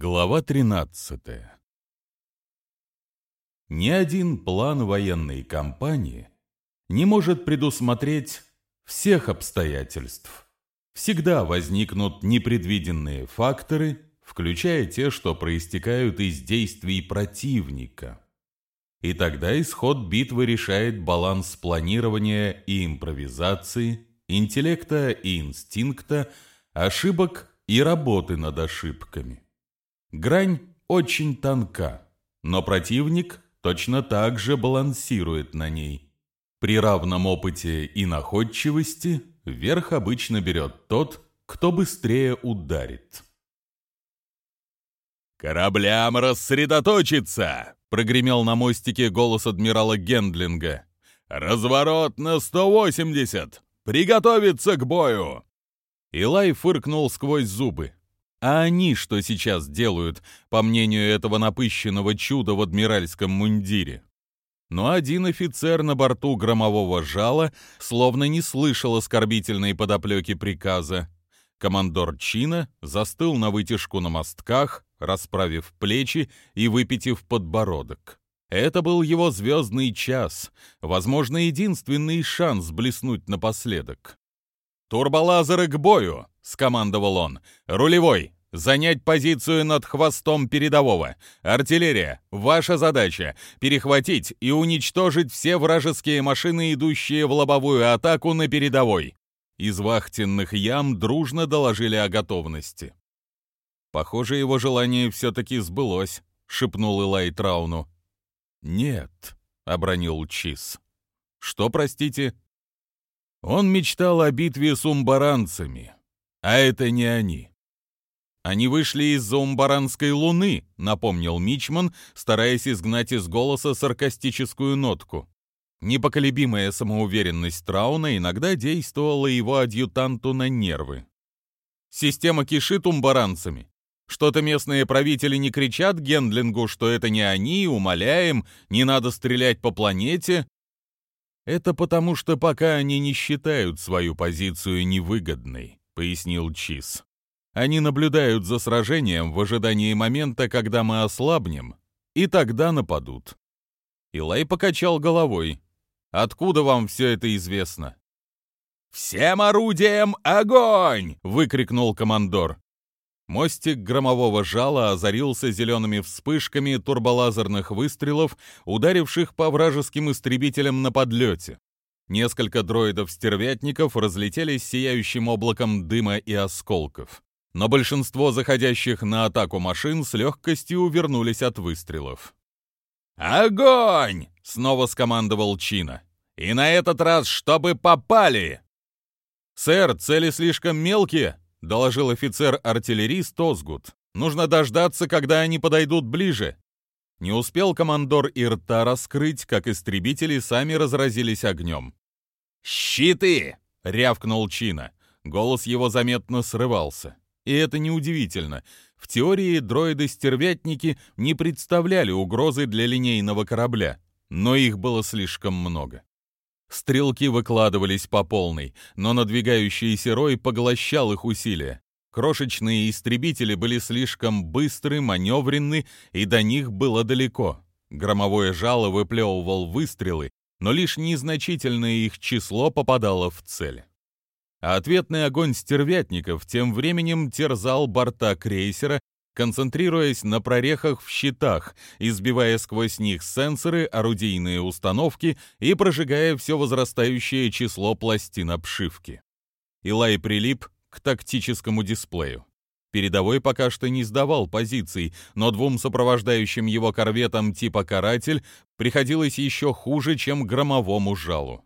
Глава 13 Ни один план военной кампании не может предусмотреть всех обстоятельств. Всегда возникнут непредвиденные факторы, включая те, что проистекают из действий противника. И тогда исход битвы решает баланс планирования и импровизации, интеллекта и инстинкта, ошибок и работы над ошибками. Грань очень тонка, но противник точно так же балансирует на ней. При равном опыте и находчивости верх обычно берет тот, кто быстрее ударит. «Кораблям рассредоточиться!» — прогремел на мостике голос адмирала Гендлинга. «Разворот на 180! Приготовиться к бою!» Илай фыркнул сквозь зубы. А они что сейчас делают, по мнению этого напыщенного чуда в адмиральском мундире? Но один офицер на борту громового жала словно не слышал оскорбительной подоплеки приказа. Командор Чина застыл на вытяжку на мостках, расправив плечи и выпитив подбородок. Это был его звездный час, возможно, единственный шанс блеснуть напоследок. «Турболазеры к бою!» — скомандовал он. «Рулевой! Занять позицию над хвостом передового. Артиллерия, ваша задача — перехватить и уничтожить все вражеские машины, идущие в лобовую атаку на передовой». Из вахтенных ям дружно доложили о готовности. «Похоже, его желание все-таки сбылось», — шепнул Илай Трауну. «Нет», — обронил Чиз. «Что, простите?» Он мечтал о битве с умбаранцами, а это не они. Они вышли из-за умбаранской луны, напомнил Мичман, стараясь изгнать из голоса саркастическую нотку. Непоколебимая самоуверенность Трауна иногда действовала его адъютанту на нервы. Система кишит умбаранцами. Что-то местные правители не кричат Гендлингу, что это не они, умоляем, не надо стрелять по планете, «Это потому, что пока они не считают свою позицию невыгодной», — пояснил Чиз. «Они наблюдают за сражением в ожидании момента, когда мы ослабнем, и тогда нападут». Илай покачал головой. «Откуда вам все это известно?» «Всем орудиям огонь!» — выкрикнул командор. Мостик громового жала озарился зелеными вспышками турболазерных выстрелов, ударивших по вражеским истребителям на подлете. Несколько дроидов-стервятников разлетелись сияющим облаком дыма и осколков. Но большинство заходящих на атаку машин с легкостью увернулись от выстрелов. «Огонь!» — снова скомандовал Чина. «И на этот раз, чтобы попали!» «Сэр, цели слишком мелкие!» — доложил офицер-артиллерист Озгут. «Нужно дождаться, когда они подойдут ближе». Не успел командор и рта раскрыть, как истребители сами разразились огнем. «Щиты!» — рявкнул Чина. Голос его заметно срывался. И это неудивительно. В теории дроиды-стервятники не представляли угрозы для линейного корабля, но их было слишком много. Стрелки выкладывались по полной, но надвигающийся рой поглощал их усилия. Крошечные истребители были слишком быстры, маневренны, и до них было далеко. Громовое жало выплевывал выстрелы, но лишь незначительное их число попадало в цель. А ответный огонь стервятников тем временем терзал борта крейсера, концентрируясь на прорехах в щитах, избивая сквозь них сенсоры, орудийные установки и прожигая все возрастающее число пластин обшивки. Илай прилип к тактическому дисплею. Передовой пока что не сдавал позиций, но двум сопровождающим его корветам типа «Каратель» приходилось еще хуже, чем громовому жалу.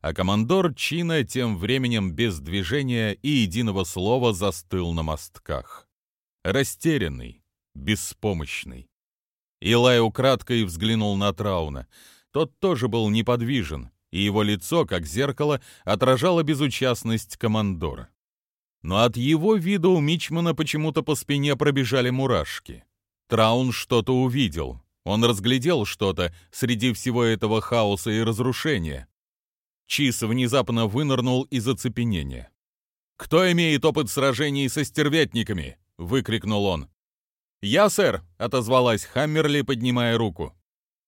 А командор Чина тем временем без движения и единого слова застыл на мостках растерянный, беспомощный. Илай украдкой взглянул на Трауна. Тот тоже был неподвижен, и его лицо, как зеркало, отражало безучастность командора. Но от его вида у Мичмана почему-то по спине пробежали мурашки. Траун что-то увидел. Он разглядел что-то среди всего этого хаоса и разрушения. Чис внезапно вынырнул из оцепенения. «Кто имеет опыт сражений со стервятниками?» выкрикнул он. «Я, сэр», — отозвалась Хаммерли, поднимая руку.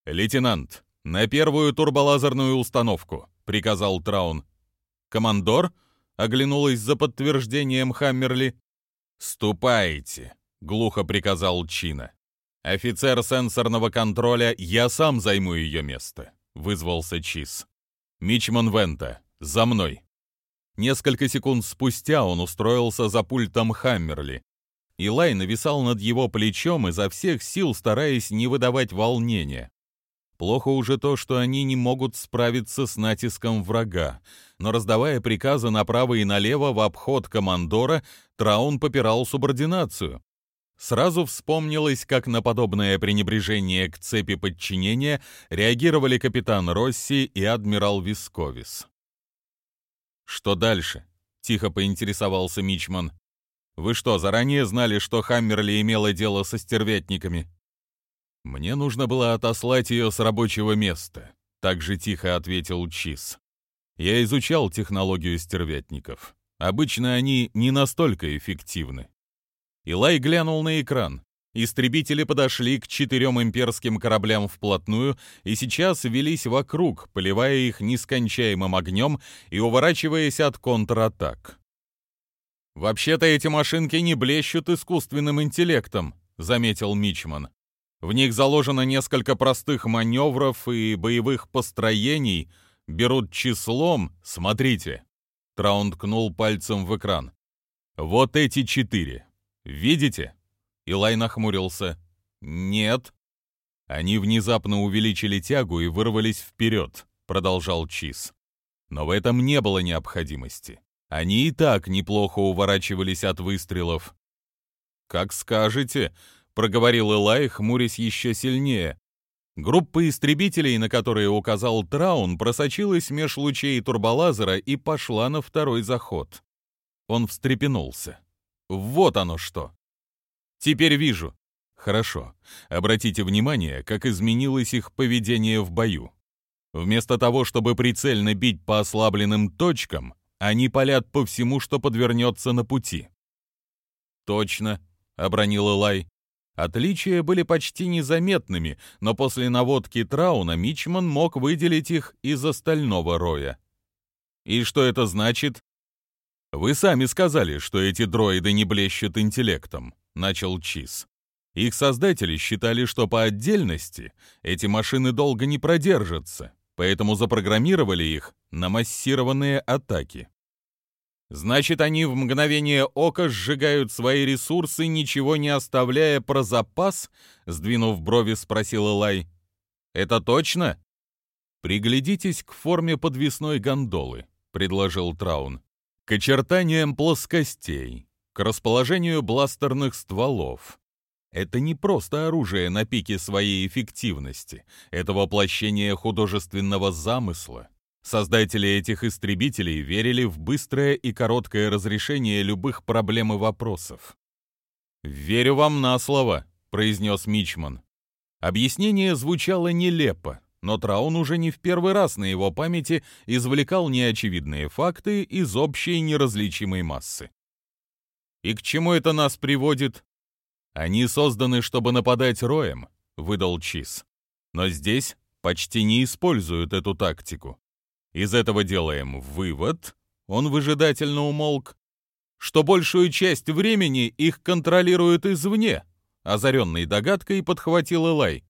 «Лейтенант, на первую турболазерную установку», — приказал Траун. «Командор?» — оглянулась за подтверждением Хаммерли. «Ступайте», — глухо приказал Чина. «Офицер сенсорного контроля, я сам займу ее место», — вызвался Чиз. «Мичман Вента, за мной». Несколько секунд спустя он устроился за пультом Хаммерли. Илай нависал над его плечом, изо всех сил стараясь не выдавать волнения. Плохо уже то, что они не могут справиться с натиском врага, но раздавая приказы направо и налево в обход командора, Траун попирал субординацию. Сразу вспомнилось, как на подобное пренебрежение к цепи подчинения реагировали капитан Росси и адмирал Висковис. «Что дальше?» — тихо поинтересовался Мичман. «Вы что, заранее знали, что Хаммерли имела дело со стервятниками?» «Мне нужно было отослать ее с рабочего места», — так же тихо ответил Чиз. «Я изучал технологию стервятников. Обычно они не настолько эффективны». Илай глянул на экран. Истребители подошли к четырем имперским кораблям вплотную и сейчас велись вокруг, поливая их нескончаемым огнем и уворачиваясь от контратак. «Вообще-то эти машинки не блещут искусственным интеллектом», — заметил Мичман. «В них заложено несколько простых маневров и боевых построений, берут числом, смотрите». Траун ткнул пальцем в экран. «Вот эти четыре. Видите?» Илай нахмурился. «Нет». Они внезапно увеличили тягу и вырвались вперед, продолжал Чиз. Но в этом не было необходимости. Они и так неплохо уворачивались от выстрелов. «Как скажете», — проговорил Илай, хмурясь еще сильнее. Группа истребителей, на которые указал Траун, просочилась меж лучей турболазера и пошла на второй заход. Он встрепенулся. «Вот оно что!» Теперь вижу. Хорошо. Обратите внимание, как изменилось их поведение в бою. Вместо того, чтобы прицельно бить по ослабленным точкам, они палят по всему, что подвернется на пути. Точно, обронил Элай. Отличия были почти незаметными, но после наводки Трауна Мичман мог выделить их из остального роя. И что это значит? Вы сами сказали, что эти дроиды не блещут интеллектом. — начал Чиз. Их создатели считали, что по отдельности эти машины долго не продержатся, поэтому запрограммировали их на массированные атаки. Значит, они в мгновение ока сжигают свои ресурсы, ничего не оставляя про запас? Сдвинув брови, спросил Элай. Это точно? Приглядитесь к форме подвесной гондолы, предложил Траун. К очертаниям плоскостей, к расположению бластерных стволов. Это не просто оружие на пике своей эффективности, это воплощение художественного замысла. Создатели этих истребителей верили в быстрое и короткое разрешение любых проблем и вопросов. «Верю вам на слово», — произнес Мичман. Объяснение звучало нелепо, но Траун уже не в первый раз на его памяти извлекал неочевидные факты из общей неразличимой массы. И к чему это нас приводит? Они созданы, чтобы нападать роем, выдал Чиз. Но здесь почти не используют эту тактику. Из этого делаем вывод, он выжидательно умолк, что большую часть времени их контролируют извне, озаренной догадкой подхватил Элай.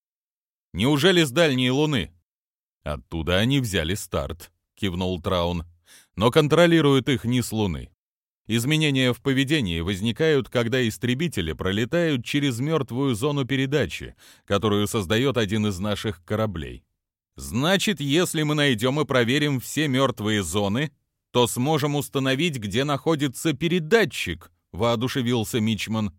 Неужели с дальней луны? Оттуда они взяли старт, кивнул Траун, но контролируют их не с луны. Изменения в поведении возникают, когда истребители пролетают через мертвую зону передачи, которую создает один из наших кораблей. Значит, если мы найдем и проверим все мертвые зоны, то сможем установить, где находится передатчик, воодушевился Мичман.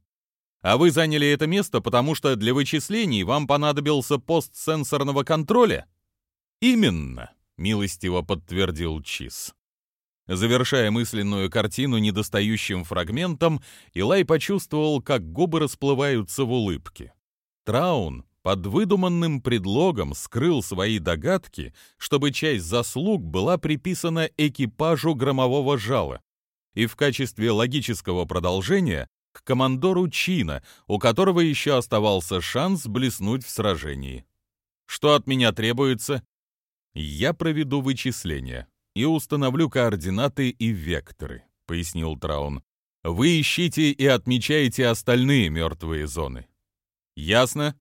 А вы заняли это место, потому что для вычислений вам понадобился пост сенсорного контроля? Именно, милостиво подтвердил Чиз. Завершая мысленную картину недостающим фрагментом, Илай почувствовал, как губы расплываются в улыбке. Траун под выдуманным предлогом скрыл свои догадки, чтобы часть заслуг была приписана экипажу громового жала. И в качестве логического продолжения к командору Чина, у которого еще оставался шанс блеснуть в сражении. Что от меня требуется? Я проведу вычисления и установлю координаты и векторы, пояснил Траун. Вы ищите и отмечаете остальные мертвые зоны. Ясно?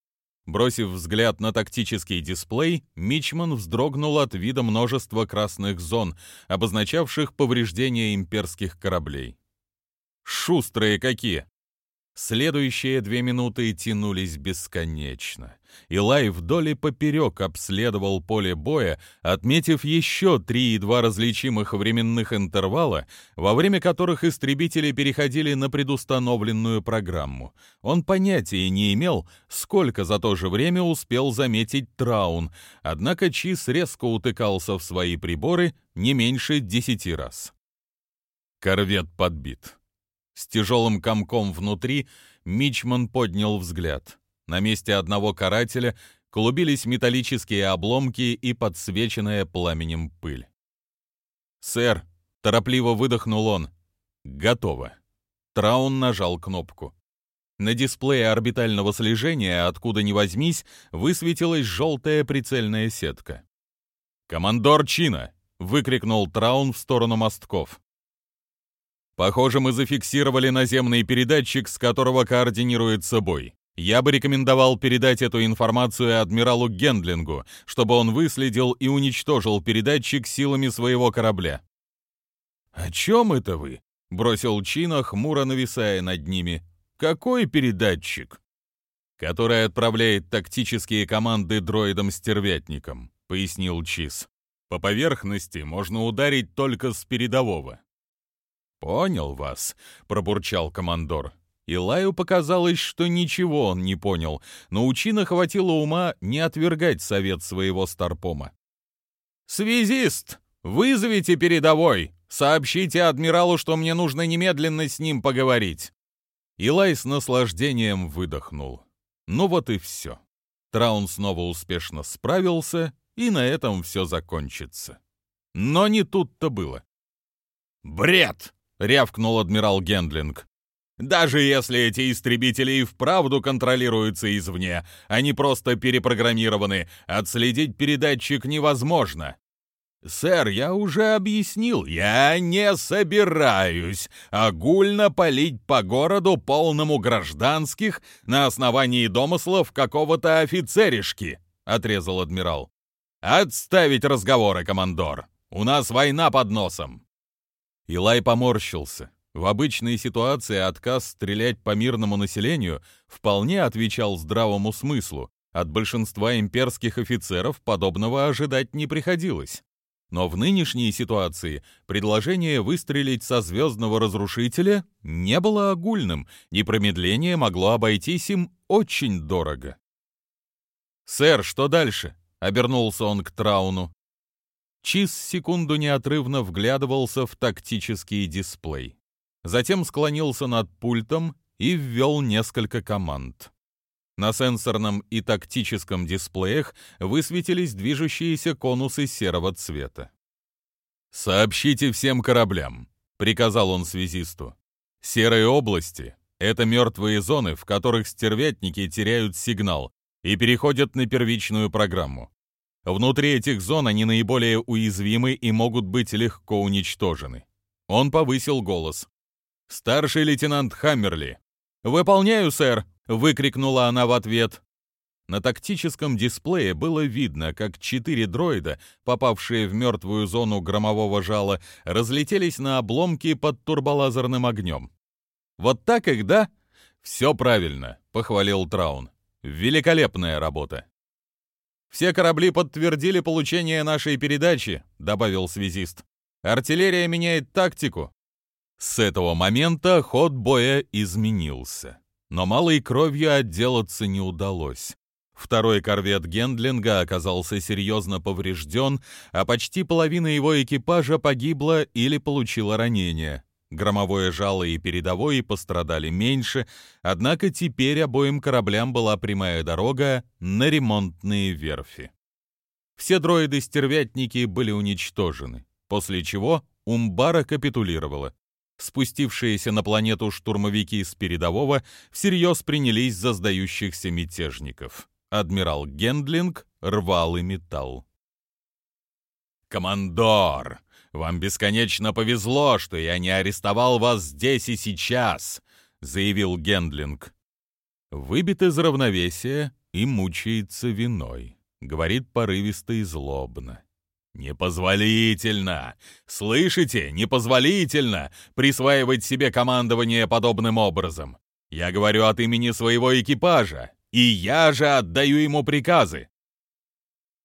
Бросив взгляд на тактический дисплей, Мичман вздрогнул от вида множества красных зон, обозначавших повреждения имперских кораблей. «Шустрые какие!» Следующие две минуты тянулись бесконечно. Илай вдоль и поперек обследовал поле боя, отметив еще три едва различимых временных интервала, во время которых истребители переходили на предустановленную программу. Он понятия не имел, сколько за то же время успел заметить Траун, однако Чиз резко утыкался в свои приборы не меньше десяти раз. Корвет подбит. С тяжелым комком внутри Мичман поднял взгляд. На месте одного карателя клубились металлические обломки и подсвеченная пламенем пыль. «Сэр!» — торопливо выдохнул он. «Готово». Траун нажал кнопку. На дисплее орбитального слежения, откуда ни возьмись, высветилась желтая прицельная сетка. «Командор Чина!» — выкрикнул Траун в сторону мостков. Похоже, мы зафиксировали наземный передатчик, с которого координируется бой. Я бы рекомендовал передать эту информацию адмиралу Гендлингу, чтобы он выследил и уничтожил передатчик силами своего корабля. «О чем это вы?» — бросил Чина, хмуро нависая над ними. «Какой передатчик?» «Который отправляет тактические команды дроидам-стервятникам», — пояснил Чиз. «По поверхности можно ударить только с передового. «Понял вас», — пробурчал командор. Илаю показалось, что ничего он не понял, но у Чина хватило ума не отвергать совет своего старпома. «Связист, вызовите передовой! Сообщите адмиралу, что мне нужно немедленно с ним поговорить!» Илай с наслаждением выдохнул. Ну вот и все. Траун снова успешно справился, и на этом все закончится. Но не тут-то было. «Бред!» Рявкнул адмирал Гендлинг. Даже если эти истребители и вправду контролируются извне, они просто перепрограммированы, отследить передатчик невозможно. «Сэр, я уже объяснил, я не собираюсь огульно палить по городу, полному гражданских, на основании домыслов какого-то офицеришки», — отрезал адмирал. «Отставить разговоры, командор. У нас война под носом». Илай поморщился. В обычной ситуации отказ стрелять по мирному населению вполне отвечал здравому смыслу. От большинства имперских офицеров подобного ожидать не приходилось. Но в нынешней ситуации предложение выстрелить со звездного разрушителя не было огульным, и промедление могло обойтись им очень дорого. «Сэр, что дальше?» — обернулся он к Трауну. Чиз секунду неотрывно вглядывался в тактический дисплей. Затем склонился над пультом и ввел несколько команд. На сенсорном и тактическом дисплеях высветились движущиеся конусы серого цвета. «Сообщите всем кораблям», — приказал он связисту. «Серые области — это мертвые зоны, в которых стервятники теряют сигнал и переходят на первичную программу. Внутри этих зон они наиболее уязвимы и могут быть легко уничтожены. Он повысил голос. «Старший лейтенант Хаммерли». «Выполняю, сэр!» — выкрикнула она в ответ. На тактическом дисплее было видно, как четыре дроида, попавшие в мертвую зону громового жала, разлетелись на обломки под турболазерным огнем. «Вот так их, да?» «Все правильно», — похвалил Траун. «Великолепная работа». «Все корабли подтвердили получение нашей передачи», — добавил связист. «Артиллерия меняет тактику». С этого момента ход боя изменился. Но малой кровью отделаться не удалось. Второй корвет Гендлинга оказался серьезно поврежден, а почти половина его экипажа погибла или получила ранения. Громовое жало и передовой пострадали меньше, однако теперь обоим кораблям была прямая дорога на ремонтные верфи. Все дроиды-стервятники были уничтожены, после чего Умбара капитулировала. спустившиеся на планету штурмовики с передового всерьез принялись за сдающихся мятежников. Адмирал Гендлинг рвал и металл. «Командор, вам бесконечно повезло, что я не арестовал вас здесь и сейчас», — заявил Гендлинг. Выбит из равновесия и мучается виной, говорит порывисто и злобно. «Непозволительно! Слышите? Непозволительно присваивать себе командование подобным образом! Я говорю от имени своего экипажа, и я же отдаю ему приказы!»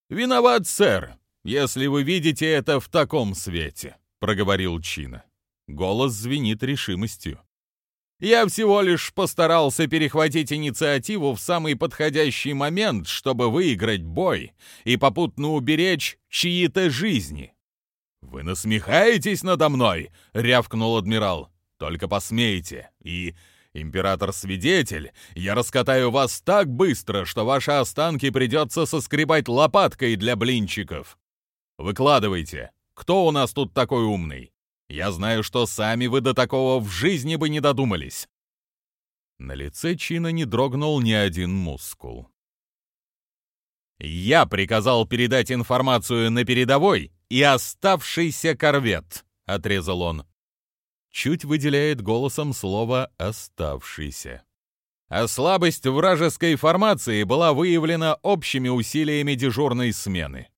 «Виноват, сэр, если вы видите это в таком свете», — проговорил Чина. Голос звенит решимостью. Я всего лишь постарался перехватить инициативу в самый подходящий момент, чтобы выиграть бой и попутно уберечь чьи-то жизни. «Вы насмехаетесь надо мной?» — рявкнул адмирал. «Только посмейте, и, император-свидетель, я раскатаю вас так быстро, что ваши останки придется соскребать лопаткой для блинчиков. Выкладывайте, кто у нас тут такой умный?» Я знаю, что сами вы до такого в жизни бы не додумались». На лице Чина не дрогнул ни один мускул. «Я приказал передать информацию на передовой и оставшийся корвет», — отрезал он. Чуть выделяет голосом слово «оставшийся». А слабость вражеской формации была выявлена общими усилиями дежурной смены.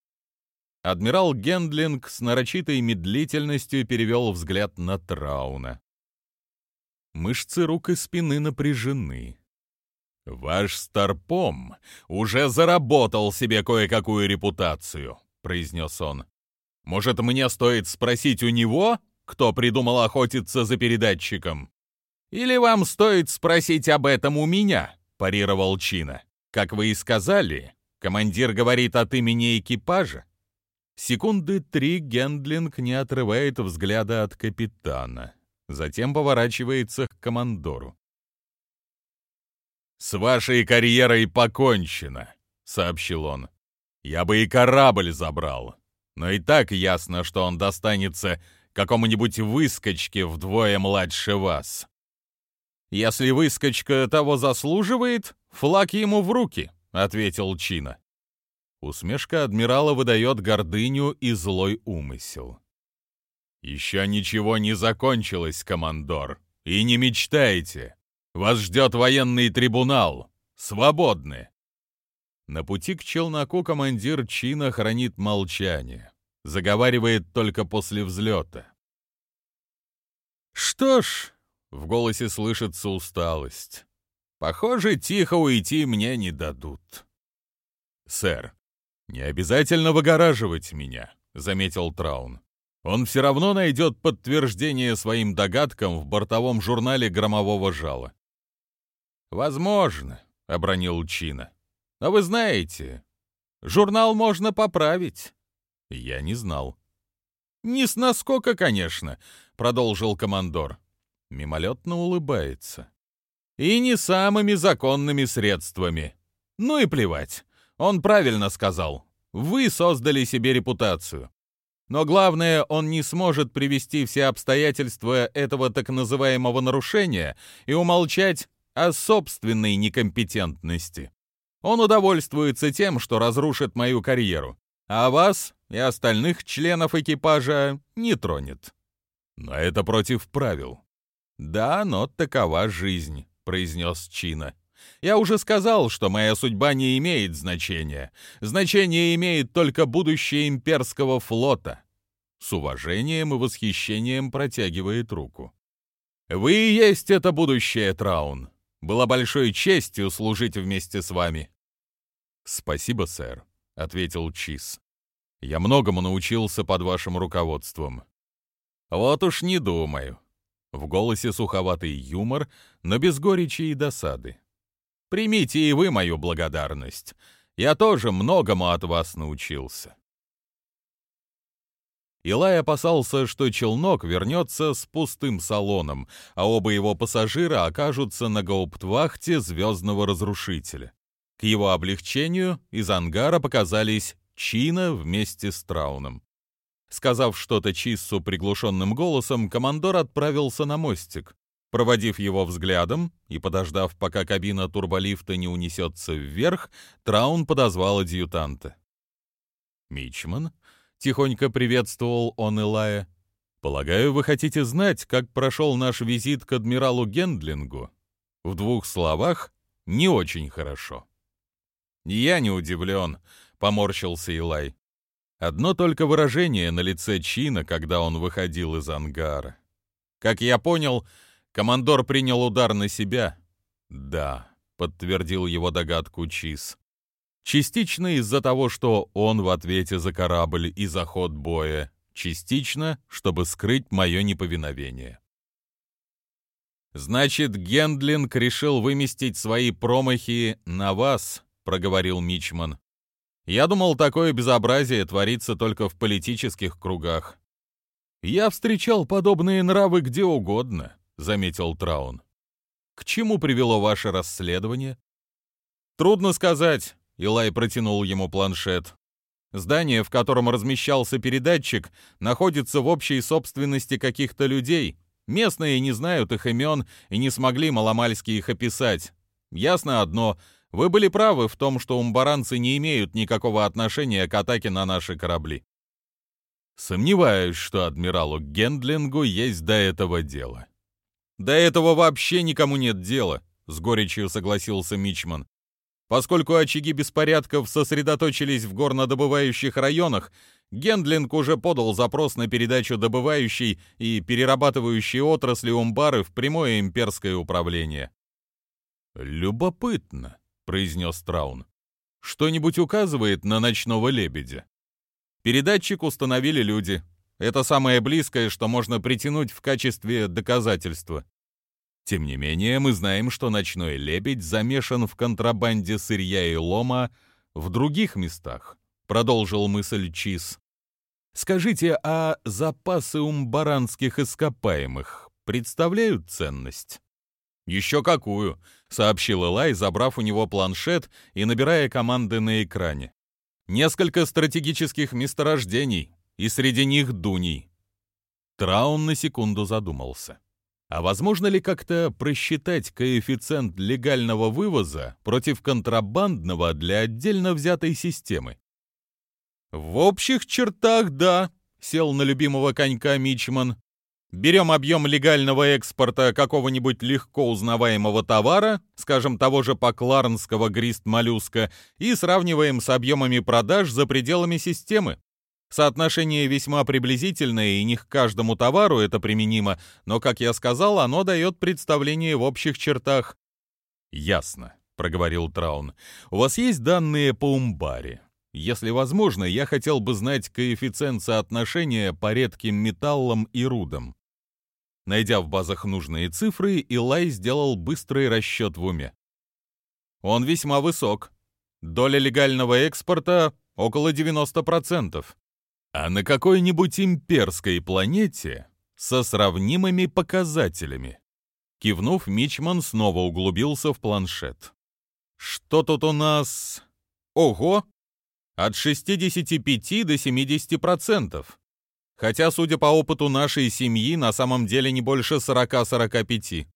Адмирал Гендлинг с нарочитой медлительностью перевел взгляд на Трауна. Мышцы рук и спины напряжены. «Ваш Старпом уже заработал себе кое-какую репутацию», — произнес он. «Может, мне стоит спросить у него, кто придумал охотиться за передатчиком? Или вам стоит спросить об этом у меня?» — парировал Чина. «Как вы и сказали, командир говорит от имени экипажа. Секунды три Гендлинг не отрывает взгляда от капитана. Затем поворачивается к командору. «С вашей карьерой покончено», — сообщил он. «Я бы и корабль забрал, но и так ясно, что он достанется какому-нибудь выскочке вдвое младше вас». «Если выскочка того заслуживает, флаг ему в руки», — ответил Чина. Усмешка адмирала выдает гордыню и злой умысел. «Еще ничего не закончилось, командор, и не мечтайте. Вас ждет военный трибунал. Свободны!» На пути к челноку командир чина хранит молчание. Заговаривает только после взлета. «Что ж...» — в голосе слышится усталость. «Похоже, тихо уйти мне не дадут». «Сэр, «Не обязательно выгораживать меня», — заметил Траун. «Он все равно найдет подтверждение своим догадкам в бортовом журнале громового жала». «Возможно», — обронил Чина. «Но вы знаете, журнал можно поправить». Я не знал. «Не с наскока, конечно», — продолжил командор. Мимолетно улыбается. «И не самыми законными средствами. Ну и плевать. Он правильно сказал. Вы создали себе репутацию. Но главное, он не сможет привести все обстоятельства этого так называемого нарушения и умолчать о собственной некомпетентности. Он удовольствуется тем, что разрушит мою карьеру, а вас и остальных членов экипажа не тронет. Но это против правил. Да, но такова жизнь, произнес Чина. Я уже сказал, что моя судьба не имеет значения. Значение имеет только будущее имперского флота. С уважением и восхищением протягивает руку. Вы и есть это будущее, Траун. Было большой честью служить вместе с вами. Спасибо, сэр, ответил Чиз. Я многому научился под вашим руководством. Вот уж не думаю. В голосе суховатый юмор, но без горечи и досады. Примите и вы мою благодарность. Я тоже многому от вас научился. Илай опасался, что челнок вернется с пустым салоном, а оба его пассажира окажутся на гауптвахте звездного разрушителя. К его облегчению из ангара показались Чина вместе с Трауном. Сказав что-то Чиссу приглушенным голосом, командор отправился на мостик. Проводив его взглядом и подождав, пока кабина турболифта не унесется вверх, Траун подозвал адъютанта. «Мичман?» — тихонько приветствовал он Илая. «Полагаю, вы хотите знать, как прошел наш визит к адмиралу Гендлингу? В двух словах, не очень хорошо». «Я не удивлен», — поморщился Илай. Одно только выражение на лице Чина, когда он выходил из ангара. Как я понял, командор принял удар на себя. Да, подтвердил его догадку Чиз. Частично из-за того, что он в ответе за корабль и за ход боя, частично, чтобы скрыть мое неповиновение. «Значит, Гендлинг решил выместить свои промахи на вас», — проговорил Мичман. Я думал, такое безобразие творится только в политических кругах. Я встречал подобные нравы где угодно, заметил Траун. К чему привело ваше расследование? Трудно сказать, Илай протянул ему планшет. Здание, в котором размещался передатчик, находится в общей собственности каких-то людей. Местные не знают их имен и не смогли маломальски их описать. Ясно одно — вы были правы в том, что умбаранцы не имеют никакого отношения к атаке на наши корабли. Сомневаюсь, что адмиралу Гендлингу есть до этого дело. До этого вообще никому нет дела, с горечью согласился Мичман. Поскольку очаги беспорядков сосредоточились в горнодобывающих районах, Гендлинг уже подал запрос на передачу добывающей и перерабатывающей отрасли Умбары в прямое имперское управление. Любопытно произнес Траун. «Что-нибудь указывает на ночного лебедя?» Передатчик установили люди. Это самое близкое, что можно притянуть в качестве доказательства. Тем не менее, мы знаем, что ночной лебедь замешан в контрабанде сырья и лома в других местах, продолжил мысль Чиз. Скажите, а запасы умбаранских ископаемых представляют ценность? Еще какую, сообщил Элай, забрав у него планшет и набирая команды на экране. Несколько стратегических месторождений, и среди них Дуний. Траун на секунду задумался. А возможно ли как-то просчитать коэффициент легального вывоза против контрабандного для отдельно взятой системы? В общих чертах, да, сел на любимого конька Мичман. Берем объем легального экспорта какого-нибудь легко узнаваемого товара, скажем, того же покларнского грист-моллюска, и сравниваем с объемами продаж за пределами системы. Соотношение весьма приблизительное, и не к каждому товару это применимо, но, как я сказал, оно дает представление в общих чертах. «Ясно», — проговорил Траун. «У вас есть данные по Умбаре?» Если возможно, я хотел бы знать коэффициент соотношения по редким металлам и рудам. Найдя в базах нужные цифры, Илай сделал быстрый расчет в уме. Он весьма высок. Доля легального экспорта около 90%. А на какой-нибудь имперской планете со сравнимыми показателями? Кивнув, Мичман снова углубился в планшет. Что тут у нас? Ого! От 65 до 70% хотя, судя по опыту нашей семьи, на самом деле не больше 40-45.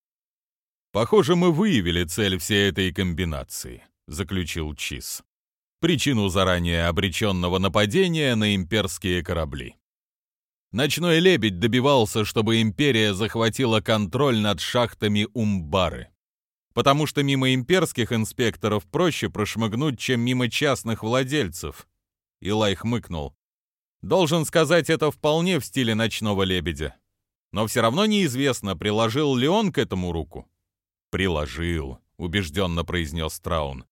Похоже, мы выявили цель всей этой комбинации, заключил Чиз. Причину заранее обреченного нападения на имперские корабли. Ночной лебедь добивался, чтобы империя захватила контроль над шахтами Умбары. Потому что мимо имперских инспекторов проще прошмыгнуть, чем мимо частных владельцев. Илай хмыкнул. Должен сказать, это вполне в стиле «Ночного лебедя». Но все равно неизвестно, приложил ли он к этому руку. «Приложил», — убежденно произнес Траун.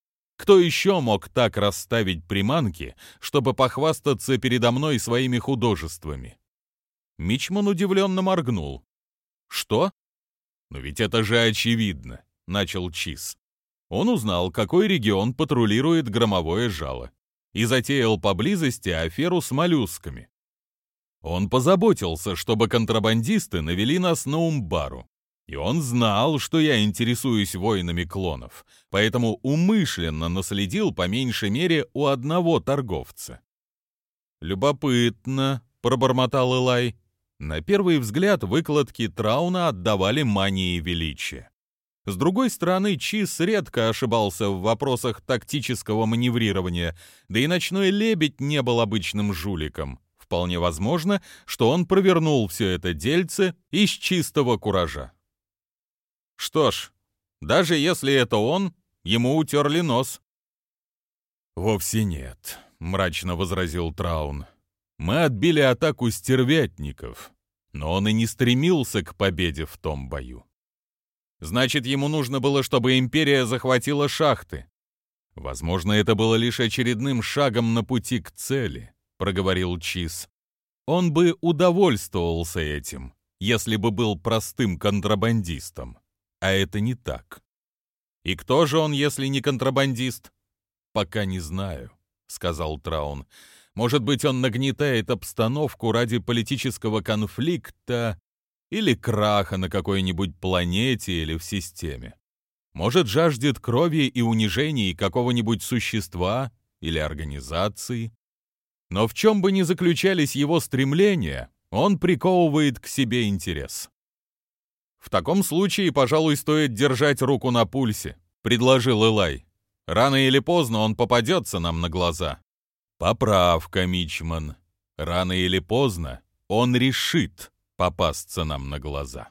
«Кто еще мог так расставить приманки, чтобы похвастаться передо мной своими художествами?» Мичман удивленно моргнул. «Что?» «Но ведь это же очевидно», — начал Чиз. Он узнал, какой регион патрулирует громовое жало и затеял поблизости аферу с моллюсками. Он позаботился, чтобы контрабандисты навели нас на Умбару. И он знал, что я интересуюсь войнами клонов, поэтому умышленно наследил по меньшей мере у одного торговца. «Любопытно», пробормотал Элай. На первый взгляд выкладки Трауна отдавали мании величия. С другой стороны, Чиз редко ошибался в вопросах тактического маневрирования, да и ночной лебедь не был обычным жуликом. Вполне возможно, что он провернул все это дельце из чистого куража. Что ж, даже если это он, ему утерли нос. «Вовсе нет», — мрачно возразил Траун. «Мы отбили атаку стервятников, но он и не стремился к победе в том бою. Значит, ему нужно было, чтобы империя захватила шахты. Возможно, это было лишь очередным шагом на пути к цели, проговорил Чиз. Он бы удовольствовался этим, если бы был простым контрабандистом. А это не так. И кто же он, если не контрабандист? Пока не знаю, сказал Траун. Может быть, он нагнетает обстановку ради политического конфликта или краха на какой-нибудь планете или в системе. Может, жаждет крови и унижений какого-нибудь существа или организации. Но в чем бы ни заключались его стремления, он приковывает к себе интерес. «В таком случае, пожалуй, стоит держать руку на пульсе», — предложил Элай. «Рано или поздно он попадется нам на глаза». «Поправка, Мичман. Рано или поздно он решит, попасться нам на глаза.